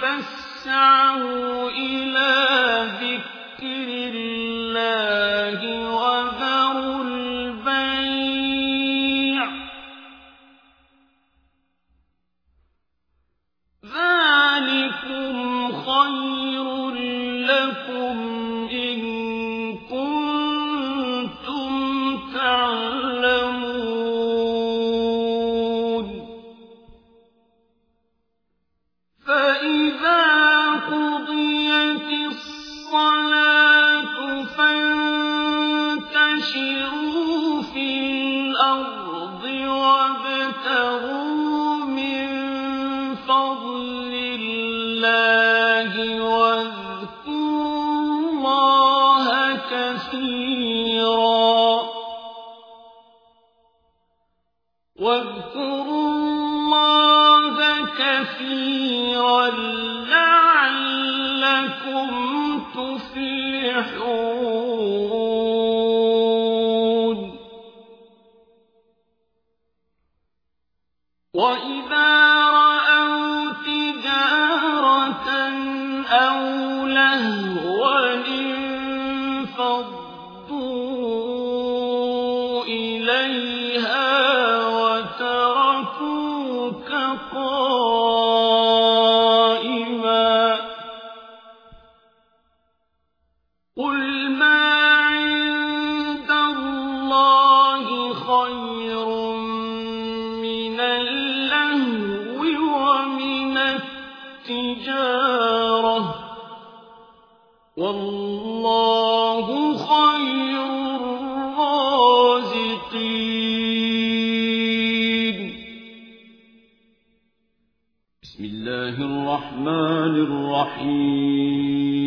فَاسْعَوْا إِلَىٰ ذِكْرِ اللَّهِ الصَّلَاةُ فَانتَشِرُوا فِي الْأَرْضِ وَابْتَغُوا مِن فَضْلِ اللَّهِ وَاذْكُرُوا اللَّهَ كَثِيرًا لَّعَلَّكُمْ تُفْلِحُونَ وَإِذَا رَأَوْا تِجَارَةً أَوْ لَهْوًا انفَضُّوا إِلَيْهَا وَتَرَكُوكَ قَائِمًا ۚ اللَّهِ خَيْرٌ مِّنَ اللَّهْوِ وَمِنَ التِّجَارَةِ ۚ. وَاللَّهُ خَيْرُ الرَّازِقِينَ. بسم الله الرحمن الرحيم.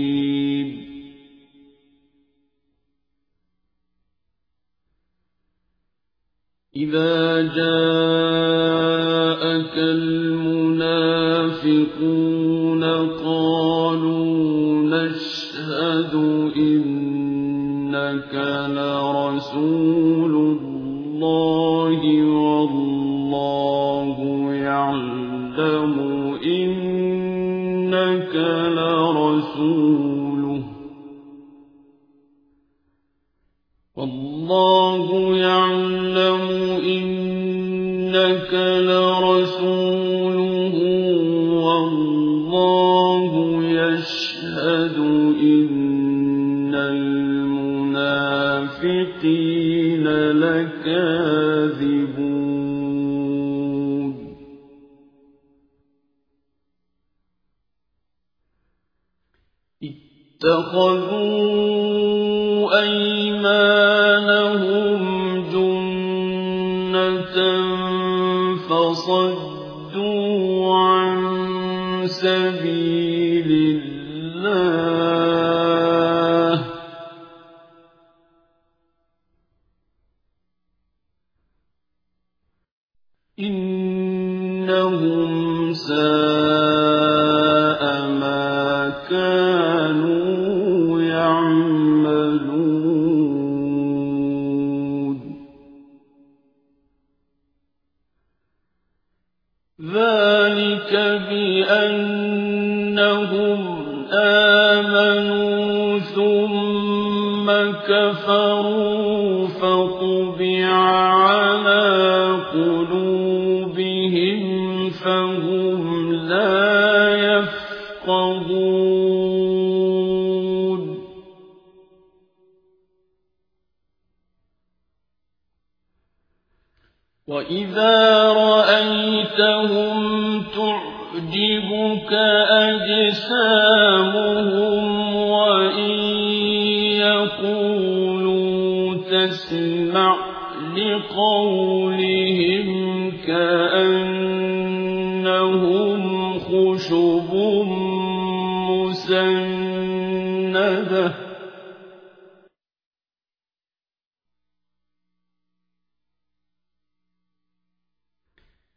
إِذَا جَاءَكَ الْمُنَافِقُونَ قَالُوا نَشْهَدُ إِنَّكَ لَرَسُولُ اللَّهِ وَاللَّهُ يَعْلَمُ إِنَّكَ لَرَسُولُهُ. وَاللَّهُ يَشْهَدُ إِنَّ الْمُنَافِقِينَ لَكَاذِبُونَ اتَّخَذُوا أَيْمَانَهُمْ فَصَدُّوا عَن سَبِيلِ اللَّهِ ۚ. إِنَّهُمْ سَاءَ مَا كَانُوا بِأَنَّهُمْ آمَنُوا ثُمَّ كَفَرُوا فَطُبِعَ عَلَىٰ قُلُوبِهِمْ فَهُمْ لَا يَفْقَهُونَ. وَإِذَا رَأَيْتَهُمْ تُعْجِبُكَ أَجْسَامُهُمْ وَإِن يَقُولُوا تَسْمَعْ لِقَوْلِهِمْ كَأَنَّهُمْ خُشُبٌ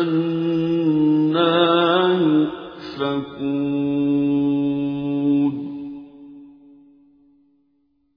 أنا يؤفكون